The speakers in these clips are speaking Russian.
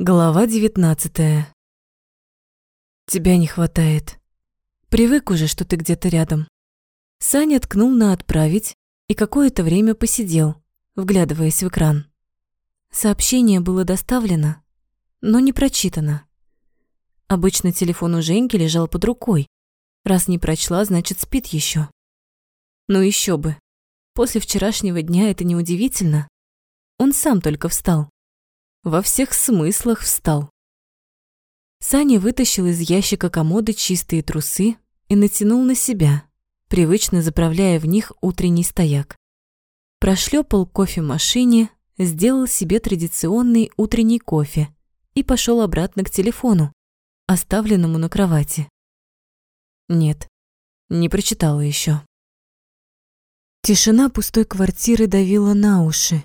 Глава девятнадцатая. Тебя не хватает. Привык уже, что ты где-то рядом. Саня ткнул на «отправить» и какое-то время посидел, вглядываясь в экран. Сообщение было доставлено, но не прочитано. Обычно телефон у Женьки лежал под рукой. Раз не прочла, значит, спит еще. Ну еще бы. После вчерашнего дня это неудивительно. Он сам только встал во всех смыслах встал. Саня вытащил из ящика комода чистые трусы и натянул на себя, привычно заправляя в них утренний стояк. Прошлепал кофе в машине, сделал себе традиционный утренний кофе и пошел обратно к телефону, оставленному на кровати. Нет, не прочитала еще. Тишина пустой квартиры давила на уши.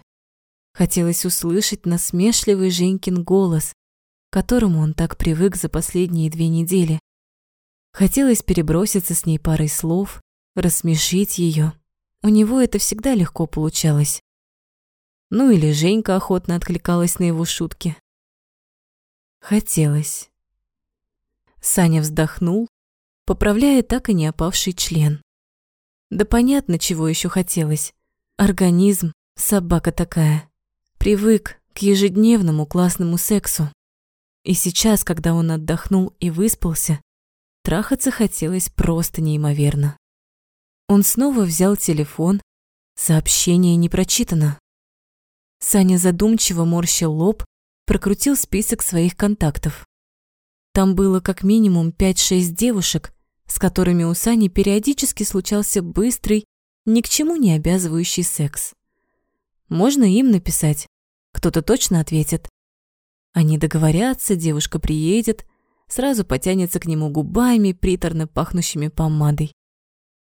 Хотелось услышать насмешливый Женькин голос, к которому он так привык за последние две недели. Хотелось переброситься с ней парой слов, рассмешить ее. У него это всегда легко получалось. Ну или Женька охотно откликалась на его шутки. Хотелось. Саня вздохнул, поправляя так и не опавший член. Да понятно, чего еще хотелось. Организм, собака такая привык к ежедневному классному сексу. И сейчас, когда он отдохнул и выспался, трахаться хотелось просто неимоверно. Он снова взял телефон, сообщение не прочитано. Саня задумчиво морщил лоб, прокрутил список своих контактов. Там было как минимум 5-6 девушек, с которыми у Сани периодически случался быстрый, ни к чему не обязывающий секс. Можно им написать, кто-то точно ответит. Они договорятся, девушка приедет, сразу потянется к нему губами, приторно пахнущими помадой,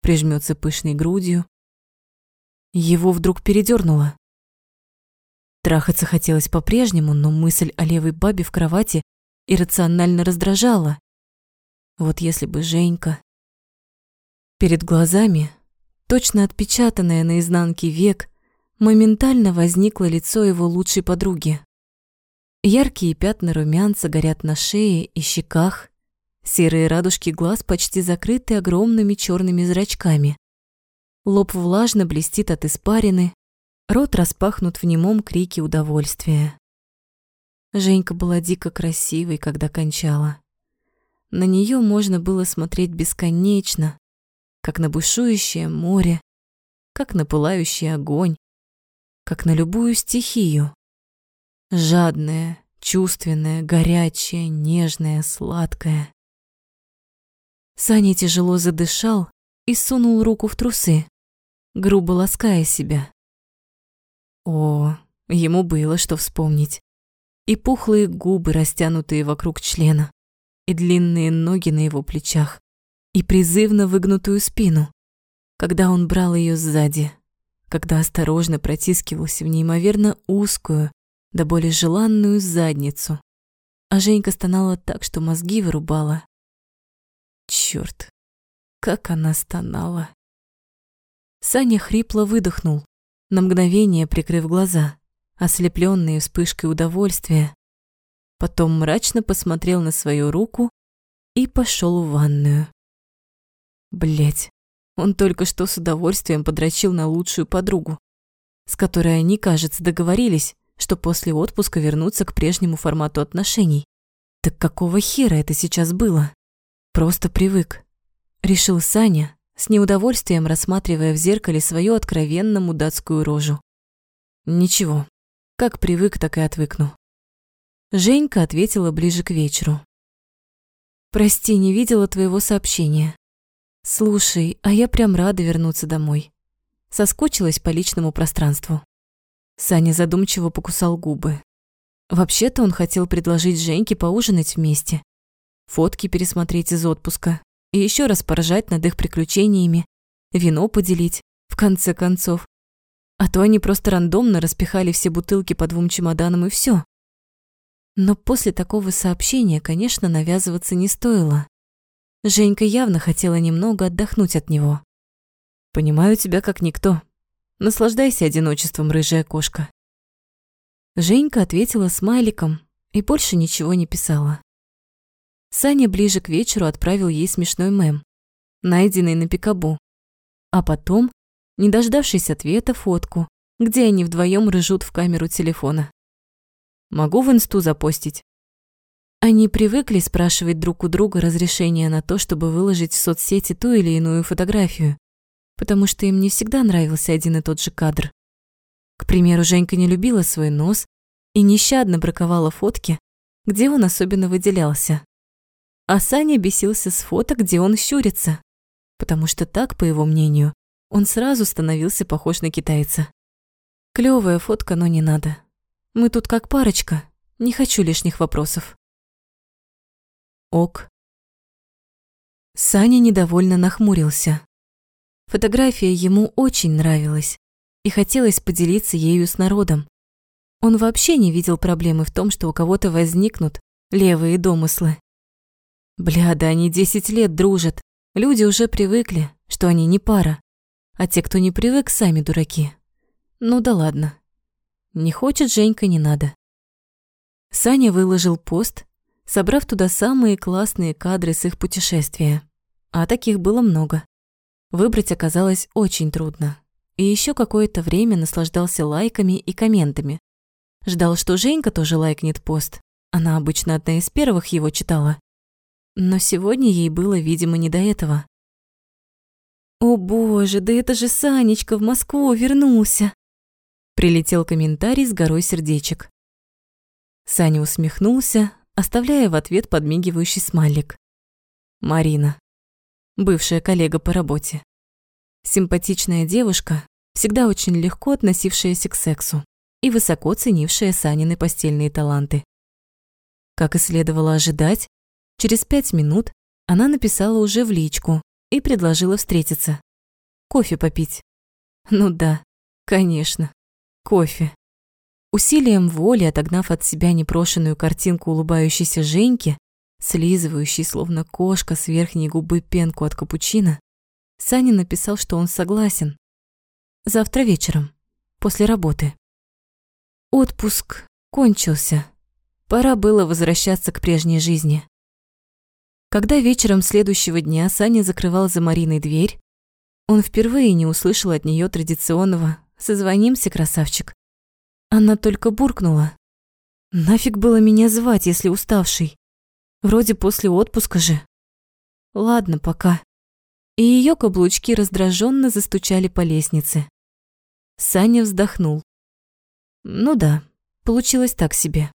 прижмется пышной грудью. Его вдруг передернуло. Трахаться хотелось по-прежнему, но мысль о левой бабе в кровати иррационально раздражала. Вот если бы Женька... Перед глазами, точно отпечатанная на изнанке век, моментально возникло лицо его лучшей подруги. Яркие пятна румянца горят на шее и щеках, серые радужки глаз почти закрыты огромными черными зрачками. Лоб влажно блестит от испарины, рот распахнут в немом крике удовольствия. Женька была дико красивой, когда кончала. На нее можно было смотреть бесконечно, как на бушующее море, как на пылающий огонь, как на любую стихию. Жадная, чувственная, горячая, нежная, сладкая. Саня тяжело задышал и сунул руку в трусы, грубо лаская себя. О, ему было что вспомнить. И пухлые губы, растянутые вокруг члена, и длинные ноги на его плечах, и призывно выгнутую спину, когда он брал ее сзади, когда осторожно протискивался в неимоверно узкую, да более желанную задницу. А Женька стонала так, что мозги вырубала. Чёрт, как она стонала. Саня хрипло выдохнул, на мгновение прикрыв глаза, ослепленные вспышкой удовольствия. Потом мрачно посмотрел на свою руку и пошел в ванную. Блять, он только что с удовольствием подрочил на лучшую подругу, с которой они, кажется, договорились, что после отпуска вернутся к прежнему формату отношений. Так какого хера это сейчас было? Просто привык. Решил Саня, с неудовольствием рассматривая в зеркале свою откровенно мудацкую рожу. Ничего, как привык, так и отвыкну. Женька ответила ближе к вечеру. «Прости, не видела твоего сообщения. Слушай, а я прям рада вернуться домой. Соскучилась по личному пространству. Саня задумчиво покусал губы. Вообще-то он хотел предложить Женьке поужинать вместе, фотки пересмотреть из отпуска и еще раз поржать над их приключениями, вино поделить, в конце концов. А то они просто рандомно распихали все бутылки по двум чемоданам и все. Но после такого сообщения, конечно, навязываться не стоило. Женька явно хотела немного отдохнуть от него. «Понимаю тебя как никто. Наслаждайся одиночеством, рыжая кошка». Женька ответила смайликом и больше ничего не писала. Саня ближе к вечеру отправил ей смешной мем, найденный на пикабу, а потом, не дождавшись ответа, фотку, где они вдвоем рыжут в камеру телефона. «Могу в инсту запостить?» Они привыкли спрашивать друг у друга разрешение на то, чтобы выложить в соцсети ту или иную фотографию, потому что им не всегда нравился один и тот же кадр. К примеру, Женька не любила свой нос и нещадно браковала фотки, где он особенно выделялся. А Саня бесился с фото, где он щурится, потому что так, по его мнению, он сразу становился похож на китайца. Клёвая фотка, но не надо. Мы тут как парочка, не хочу лишних вопросов. Ок. Саня недовольно нахмурился. Фотография ему очень нравилась, и хотелось поделиться ею с народом. Он вообще не видел проблемы в том, что у кого-то возникнут левые домыслы. Бля, да они десять лет дружат. Люди уже привыкли, что они не пара. А те, кто не привык, сами дураки. Ну да ладно. Не хочет Женька, не надо. Саня выложил пост, собрав туда самые классные кадры с их путешествия. А таких было много. Выбрать оказалось очень трудно. И еще какое-то время наслаждался лайками и комментами, Ждал, что Женька тоже лайкнет пост. Она обычно одна из первых его читала. Но сегодня ей было, видимо, не до этого. «О боже, да это же Санечка в Москву вернулся!» Прилетел комментарий с горой сердечек. Саня усмехнулся, оставляя в ответ подмигивающий смайлик. Марина. Бывшая коллега по работе. Симпатичная девушка, всегда очень легко относившаяся к сексу и высоко ценившая Санины постельные таланты. Как и следовало ожидать, через пять минут она написала уже в личку и предложила встретиться. Кофе попить. Ну да, конечно, кофе. Усилием воли, отогнав от себя непрошенную картинку улыбающейся Женьки, слизывающей, словно кошка, с верхней губы пенку от капучино, Саня написал, что он согласен. Завтра вечером, после работы. Отпуск кончился. Пора было возвращаться к прежней жизни. Когда вечером следующего дня Саня закрывал за Мариной дверь, он впервые не услышал от нее традиционного «Созвонимся, красавчик». Она только буркнула. «Нафиг было меня звать, если уставший? Вроде после отпуска же». «Ладно, пока». И ее каблучки раздраженно застучали по лестнице. Саня вздохнул. Ну да, получилось так себе.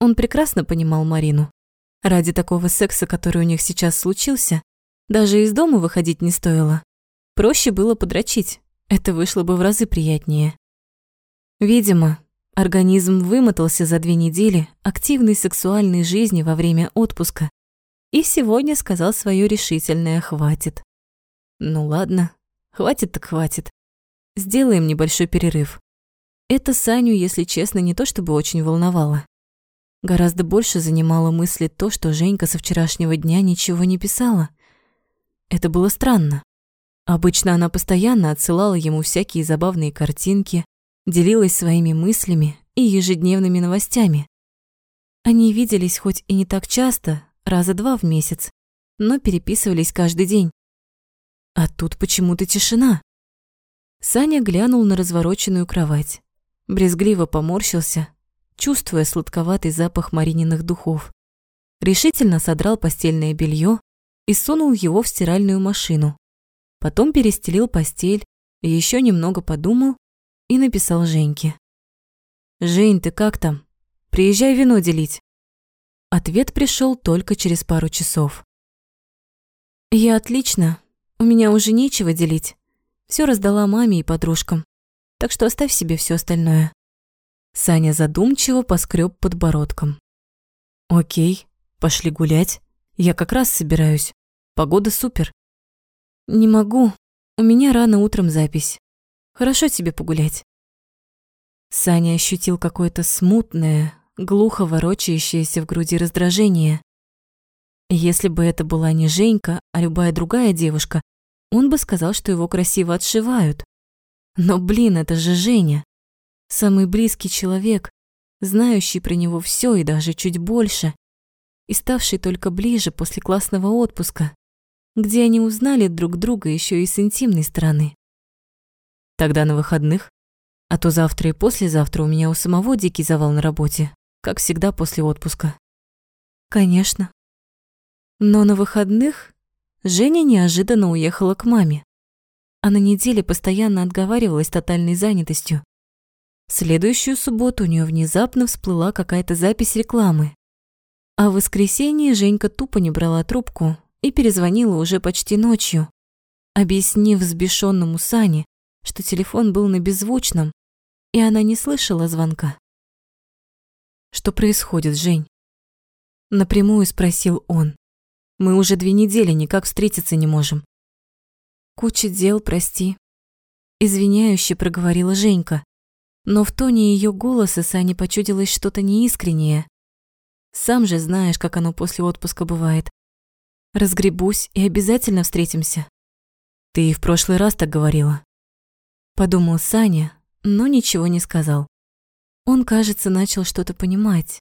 Он прекрасно понимал Марину. Ради такого секса, который у них сейчас случился, даже из дома выходить не стоило. Проще было подрочить. Это вышло бы в разы приятнее. Видимо, организм вымотался за две недели активной сексуальной жизни во время отпуска и сегодня сказал свое решительное «хватит». Ну ладно, хватит так хватит. Сделаем небольшой перерыв. Это Саню, если честно, не то чтобы очень волновало. Гораздо больше занимало мысли то, что Женька со вчерашнего дня ничего не писала. Это было странно. Обычно она постоянно отсылала ему всякие забавные картинки, делилась своими мыслями и ежедневными новостями. Они виделись хоть и не так часто, раза два в месяц, но переписывались каждый день. А тут почему-то тишина. Саня глянул на развороченную кровать брезгливо поморщился, чувствуя сладковатый запах Марининых духов. Решительно содрал постельное белье и сунул его в стиральную машину. Потом перестелил постель, еще немного подумал и написал Женьке. «Жень, ты как там? Приезжай вино делить». Ответ пришел только через пару часов. «Я отлично. У меня уже нечего делить. Все раздала маме и подружкам так что оставь себе все остальное». Саня задумчиво поскреб подбородком. «Окей, пошли гулять. Я как раз собираюсь. Погода супер». «Не могу. У меня рано утром запись. Хорошо тебе погулять». Саня ощутил какое-то смутное, глухо ворочающееся в груди раздражение. Если бы это была не Женька, а любая другая девушка, он бы сказал, что его красиво отшивают. Но, блин, это же Женя. Самый близкий человек, знающий про него все и даже чуть больше, и ставший только ближе после классного отпуска, где они узнали друг друга еще и с интимной стороны. Тогда на выходных, а то завтра и послезавтра у меня у самого дикий завал на работе, как всегда после отпуска. Конечно. Но на выходных Женя неожиданно уехала к маме, а на неделе постоянно отговаривалась тотальной занятостью. В следующую субботу у нее внезапно всплыла какая-то запись рекламы. А в воскресенье Женька тупо не брала трубку и перезвонила уже почти ночью, объяснив взбешенному Сане, что телефон был на беззвучном, и она не слышала звонка. «Что происходит, Жень?» Напрямую спросил он. «Мы уже две недели никак встретиться не можем». «Куча дел, прости», — извиняюще проговорила Женька. Но в тоне ее голоса Сане почудилось что-то неискреннее. Сам же знаешь, как оно после отпуска бывает. Разгребусь и обязательно встретимся. Ты и в прошлый раз так говорила. Подумал Саня, но ничего не сказал. Он, кажется, начал что-то понимать.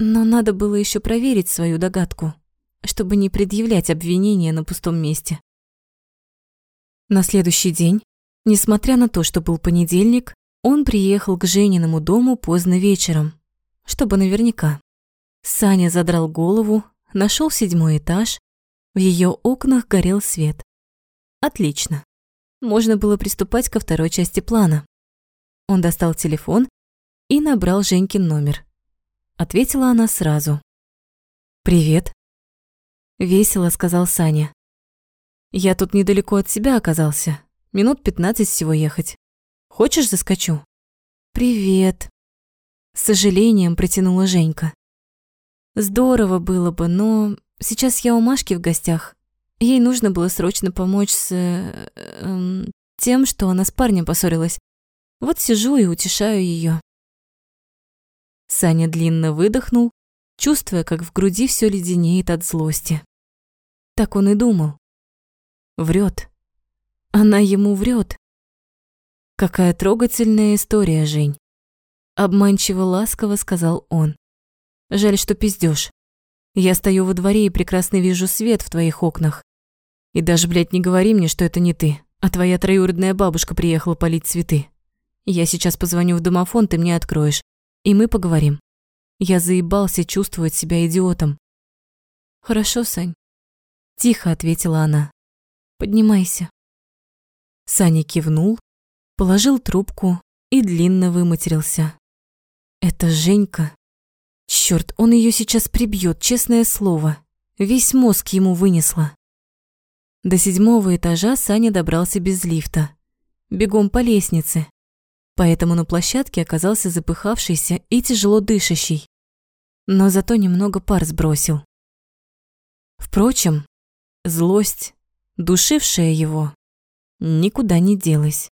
Но надо было еще проверить свою догадку, чтобы не предъявлять обвинения на пустом месте. На следующий день, несмотря на то, что был понедельник, он приехал к Жениному дому поздно вечером, чтобы наверняка. Саня задрал голову, нашел седьмой этаж, в ее окнах горел свет. Отлично можно было приступать ко второй части плана. Он достал телефон и набрал Женькин номер. Ответила она сразу. «Привет», — весело сказал Саня. «Я тут недалеко от себя оказался. Минут пятнадцать всего ехать. Хочешь, заскочу?» «Привет», — с сожалением протянула Женька. «Здорово было бы, но сейчас я у Машки в гостях. Ей нужно было срочно помочь с... Э, э, тем, что она с парнем поссорилась. Вот сижу и утешаю ее. Саня длинно выдохнул, чувствуя, как в груди все леденеет от злости. Так он и думал. Врет. Она ему врет. Какая трогательная история, Жень. Обманчиво ласково сказал он. Жаль, что пиздёшь. Я стою во дворе и прекрасно вижу свет в твоих окнах. И даже, блядь, не говори мне, что это не ты, а твоя троюродная бабушка приехала полить цветы. Я сейчас позвоню в домофон, ты мне откроешь, и мы поговорим. Я заебался чувствовать себя идиотом. Хорошо, Сань. Тихо ответила она. Поднимайся. Саня кивнул, положил трубку и длинно выматерился. Это Женька. Черт, он ее сейчас прибьет, честное слово. Весь мозг ему вынесла. До седьмого этажа Саня добрался без лифта. Бегом по лестнице. Поэтому на площадке оказался запыхавшийся и тяжело дышащий. Но зато немного пар сбросил. Впрочем, злость, душившая его, никуда не делась.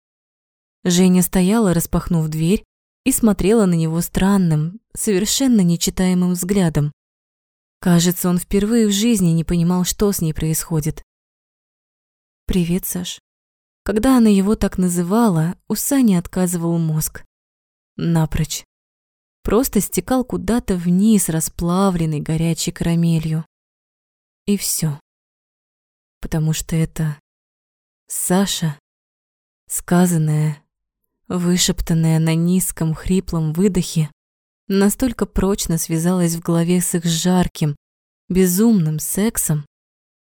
Женя стояла, распахнув дверь, и смотрела на него странным, совершенно нечитаемым взглядом. Кажется, он впервые в жизни не понимал, что с ней происходит. «Привет, Саш». Когда она его так называла, у Сани отказывал мозг. Напрочь. Просто стекал куда-то вниз, расплавленный горячей карамелью. И все. Потому что это Саша, сказанное, вышептанное на низком хриплом выдохе, настолько прочно связалось в голове с их жарким, безумным сексом,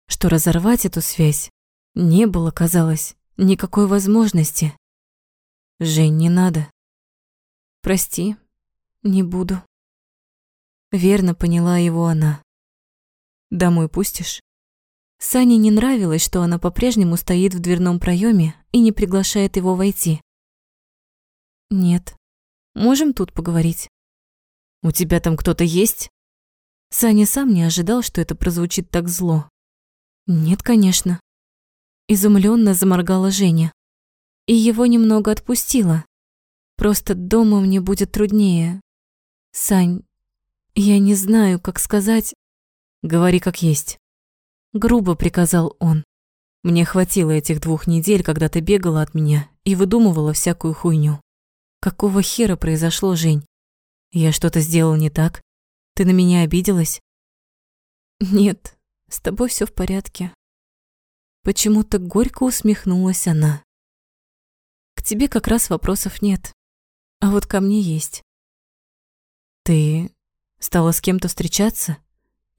что разорвать эту связь не было, казалось, никакой возможности. Жень, не надо. Прости, не буду. Верно поняла его она. Домой пустишь? Сане не нравилось, что она по-прежнему стоит в дверном проеме и не приглашает его войти. Нет. Можем тут поговорить. У тебя там кто-то есть? Саня сам не ожидал, что это прозвучит так зло. Нет, конечно. Изумленно заморгала Женя. И его немного отпустила. Просто дома мне будет труднее. Сань, я не знаю, как сказать. Говори как есть. Грубо приказал он. Мне хватило этих двух недель, когда ты бегала от меня и выдумывала всякую хуйню. Какого хера произошло, Жень? Я что-то сделал не так? Ты на меня обиделась? Нет, с тобой все в порядке. Почему-то горько усмехнулась она. К тебе как раз вопросов нет, а вот ко мне есть. Ты стала с кем-то встречаться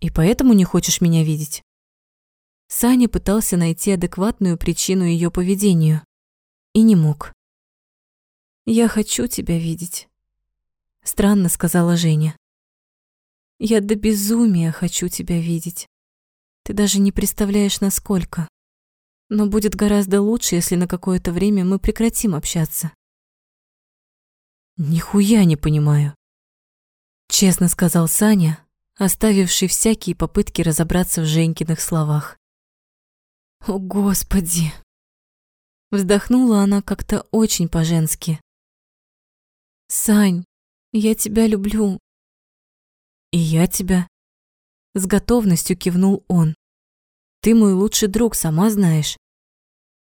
и поэтому не хочешь меня видеть? Саня пытался найти адекватную причину ее поведению и не мог. «Я хочу тебя видеть», — странно сказала Женя. «Я до безумия хочу тебя видеть. Ты даже не представляешь, насколько. Но будет гораздо лучше, если на какое-то время мы прекратим общаться». «Нихуя не понимаю», — честно сказал Саня, оставивший всякие попытки разобраться в Женькиных словах. «О, Господи!» Вздохнула она как-то очень по-женски. «Сань, я тебя люблю». «И я тебя». С готовностью кивнул он. «Ты мой лучший друг, сама знаешь».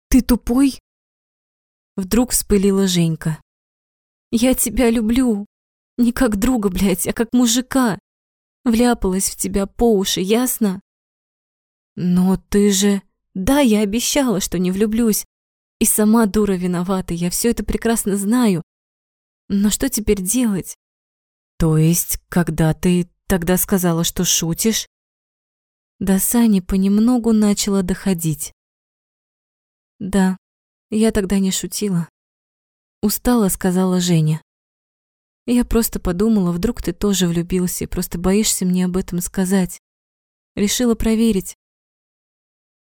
«Ты тупой?» Вдруг вспылила Женька. «Я тебя люблю. Не как друга, блядь, а как мужика. Вляпалась в тебя по уши, ясно?» «Но ты же...» «Да, я обещала, что не влюблюсь. И сама дура виновата, я все это прекрасно знаю. Но что теперь делать? То есть, когда ты тогда сказала, что шутишь? До Сани понемногу начала доходить. Да, я тогда не шутила. Устала, сказала Женя. Я просто подумала, вдруг ты тоже влюбился и просто боишься мне об этом сказать. Решила проверить.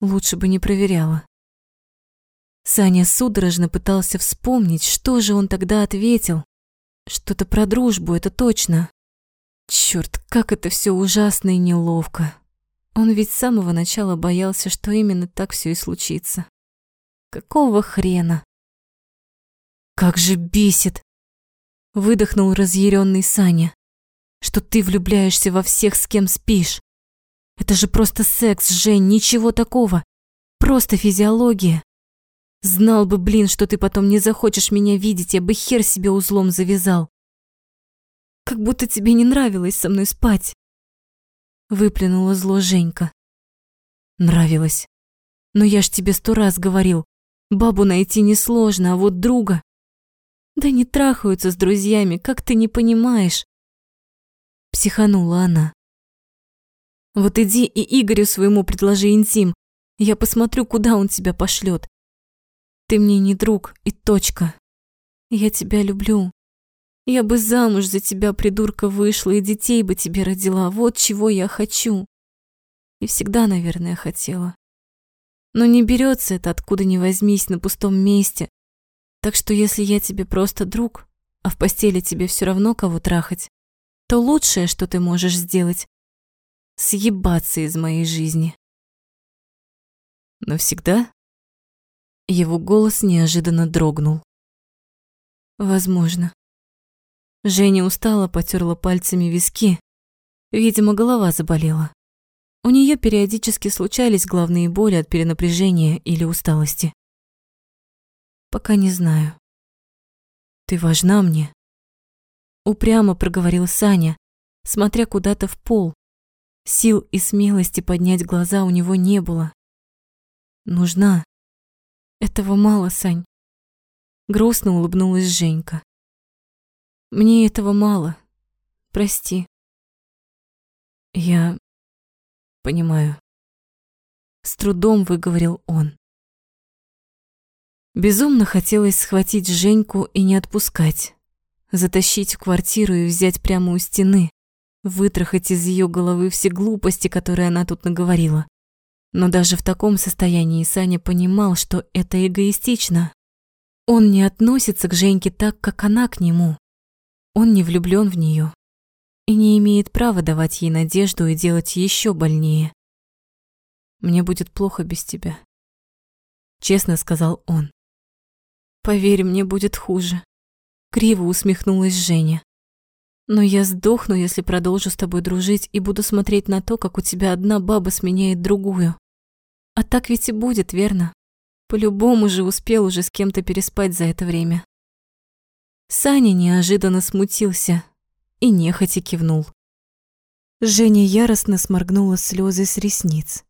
Лучше бы не проверяла. Саня судорожно пытался вспомнить, что же он тогда ответил. Что-то про дружбу, это точно. Черт, как это все ужасно и неловко. Он ведь с самого начала боялся, что именно так все и случится. Какого хрена? Как же бесит! Выдохнул разъяренный Саня. Что ты влюбляешься во всех, с кем спишь. Это же просто секс, Жень, ничего такого. Просто физиология. Знал бы, блин, что ты потом не захочешь меня видеть, я бы хер себе узлом завязал. Как будто тебе не нравилось со мной спать. Выплюнула зло Женька. Нравилось. Но я ж тебе сто раз говорил, бабу найти несложно, а вот друга... Да не трахаются с друзьями, как ты не понимаешь? Психанула она. Вот иди и Игорю своему предложи интим. Я посмотрю, куда он тебя пошлет. Ты мне не друг и точка. Я тебя люблю. Я бы замуж за тебя, придурка, вышла и детей бы тебе родила. Вот чего я хочу. И всегда, наверное, хотела. Но не берется это откуда ни возьмись на пустом месте. Так что если я тебе просто друг, а в постели тебе все равно кого трахать, то лучшее, что ты можешь сделать, съебаться из моей жизни. Навсегда? Его голос неожиданно дрогнул. Возможно. Женя устала, потерла пальцами виски. Видимо, голова заболела. У нее периодически случались главные боли от перенапряжения или усталости. Пока не знаю. Ты важна мне. Упрямо проговорил Саня, смотря куда-то в пол. Сил и смелости поднять глаза у него не было. Нужна. Этого мало, Сань. Грустно улыбнулась Женька. Мне этого мало. Прости. Я понимаю. С трудом выговорил он. Безумно хотелось схватить Женьку и не отпускать. Затащить в квартиру и взять прямо у стены. Вытрахать из ее головы все глупости, которые она тут наговорила. Но даже в таком состоянии Саня понимал, что это эгоистично. Он не относится к Женьке так, как она к нему. Он не влюблен в нее и не имеет права давать ей надежду и делать еще больнее. «Мне будет плохо без тебя», — честно сказал он. «Поверь, мне будет хуже», — криво усмехнулась Женя. «Но я сдохну, если продолжу с тобой дружить и буду смотреть на то, как у тебя одна баба сменяет другую. А так ведь и будет, верно? По-любому же успел уже с кем-то переспать за это время. Саня неожиданно смутился и нехотя кивнул. Женя яростно сморгнула слезы с ресниц,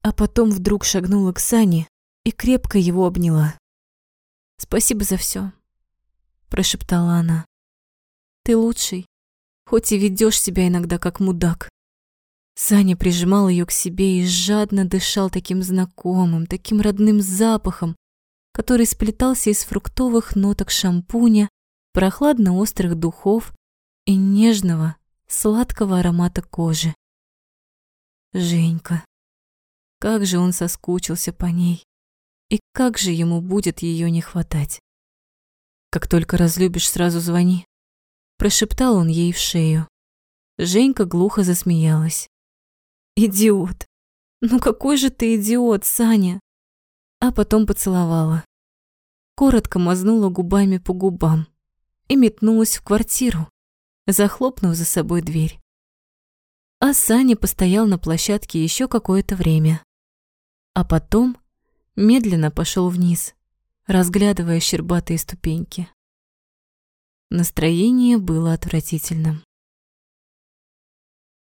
а потом вдруг шагнула к Сане и крепко его обняла. «Спасибо за все, прошептала она. «Ты лучший, хоть и ведешь себя иногда как мудак». Саня прижимал ее к себе и жадно дышал таким знакомым, таким родным запахом, который сплетался из фруктовых ноток шампуня, прохладно-острых духов и нежного, сладкого аромата кожи. Женька. Как же он соскучился по ней. И как же ему будет ее не хватать. Как только разлюбишь, сразу звони. Прошептал он ей в шею. Женька глухо засмеялась. Идиот. Ну какой же ты идиот, Саня. А потом поцеловала. Коротко мазнула губами по губам и метнулась в квартиру, захлопнув за собой дверь. А Саня постоял на площадке еще какое-то время. А потом медленно пошел вниз, разглядывая щербатые ступеньки. Настроение было отвратительным.